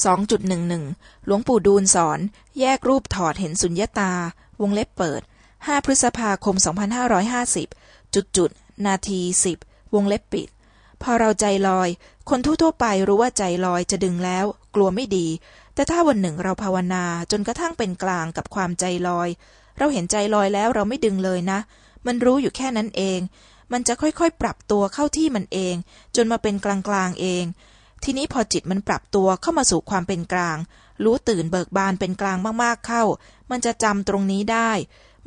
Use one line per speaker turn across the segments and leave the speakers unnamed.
2.11 หลวงปู่ดูลสอน แยกรูปถอดเห็นสุญญตา วงเล็บเปิด 5 พฤษภาคม 2550 จุดจุด นาที 10 วงเล็บปิด พอเราใจลอย คนทั่วๆไปรู้ว่าใจลอยจะดึงแล้ว กลัวไม่ดี แต่ถ้าวันหนึ่งเราภาวนาจนกระทั่งเป็นกลางกับความใจลอย เราเห็นใจลอยแล้วเราไม่ดึงเลยนะ มันรู้อยู่แค่นั้นเอง มันจะค่อยๆ ปรับตัวเข้าที่มันเอง จนมาเป็นกลางๆเอง ทีนี้พอจิตมันปรับตัวเข้ามาสู่ความเป็นกลาง รู้ตื่นเบิกบานเป็นกลางมากๆเข้า มันจะจำตรงนี้ได้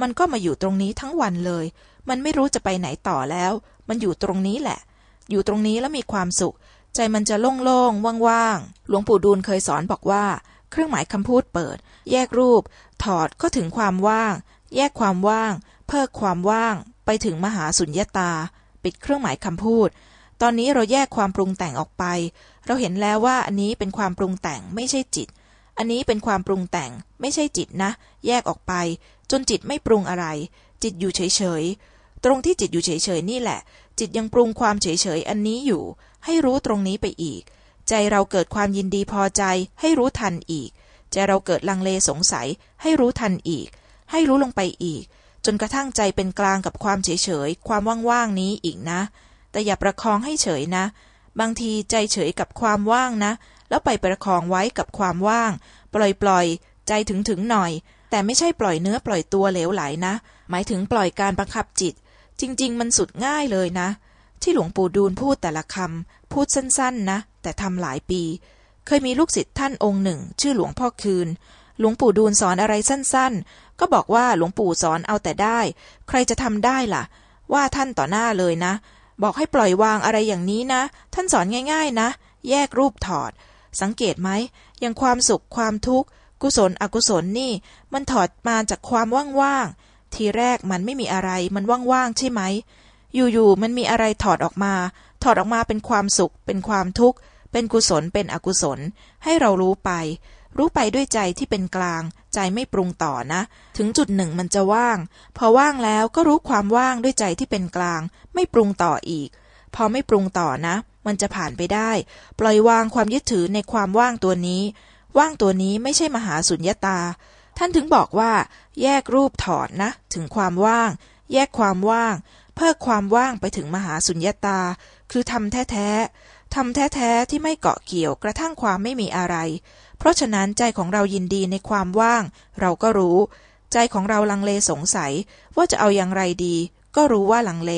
มันก็มาอยู่ตรงนี้ทั้งวันเลย มันไม่รู้จะไปไหนต่อแล้ว มันอยู่ตรงนี้แหละ อยู่ตรงนี้แล้วมีความสุข ใจมันจะโล่งๆว่างๆหลวงปู่ดูลเคยสอนบอกว่า เครื่องหมายคำพูดเปิด แยกรูป ถอดก็ถึงความว่าง แยกความว่าง เพิกความว่าง ไปถึงมหาสุญญตา ปิดเครื่องหมายคำพูด ตอนนี้เราแยกความปรุงแต่งออกไป เราเห็นแล้วว่าอันนี้เป็นความปรุงแต่งไม่ใช่จิต อันนี้เป็นความปรุงแต่งไม่ใช่จิตนะ แยกออกไป จนจิตไม่ปรุงอะไร จิตอยู่เฉยๆ ตรงที่จิตอยู่เฉยๆนี่แหละ จิตยังปรุงความเฉยๆอันนี้อยู่ ให้รู้ตรงนี้ไปอีก ใจเราเกิดความยินดีพอใจ ให้รู้ทันอีก ใจเราเกิดลังเลสงสัย ให้รู้ทันอีก ให้รู้ลงไปอีก จนกระทั่งใจเป็นกลางกับความเฉยๆ ความว่างๆนี้อีกนะ แต่อย่าประคองให้เฉยนะ บางทีใจเฉยกับความว่างนะ แล้วไปประคองไว้กับความว่าง ปล่อยปล่อยใจถึงถึงหน่อย แต่ไม่ใช่ปล่อยเนื้อปล่อยตัวเหลวไหลนะ หมายถึงปล่อยการบังคับจิต จริง ๆ มันสุดง่ายเลยนะ ที่หลวงปู่ดูลพูดแต่ละคำพูดสั้น ๆ นะ แต่ทำหลายปี เคยมีลูกศิษย์ท่านองค์หนึ่ง ชื่อหลวงพ่อคืนหลวงปู่ดูลสอนอะไรสั้น ๆ ก็บอกว่าหลวงปู่สอนเอาแต่ได้ ใครจะทำได้ล่ะ ว่าท่านต่อหน้าเลยนะ บอกให้ปล่อยวางอะไรอย่างนี้นะ ท่านสอนง่ายๆนะ แยกรูปถอด สังเกตไหมอย่างความสุขความทุกข์ กุศลอกุศลนี่ มันถอดมาจากความว่างๆ ทีแรกมันไม่มีอะไร มันว่างๆใช่ไหม อยู่ๆ มันมีอะไรถอดออกมา ถอดออกมาเป็นความสุข เป็นความทุกข์ เป็นกุศล เป็นอกุศล ให้เรารู้ไป รู้ไปด้วยใจที่เป็นกลาง ใจไม่ปรุงต่อนะ ถึงจุดหนึ่งมันจะว่าง พอว่างแล้วก็รู้ความว่างด้วยใจที่เป็นกลาง ไม่ปรุงต่ออีก พอไม่ปรุงต่อนะ มันจะผ่านไปได้ ปล่อยวางความยึดถือในความว่างตัวนี้ ว่างตัวนี้ไม่ใช่มหาสุญญตา ท่านถึงบอกว่า แยกรูปถอดนะ ถึงความว่าง แยกความว่าง เพิกความว่างไปถึงมหาสุญญตา คือทำแท้ๆ ทำแท้ๆที่ไม่เกาะเกี่ยวกระทั่งความไม่มีอะไร เพราะฉะนั้นใจของเรายินดีในความว่าง เราก็รู้ ใจของเราลังเลสงสัยว่าจะเอาอย่างไรดี ก็รู้ว่าลังเล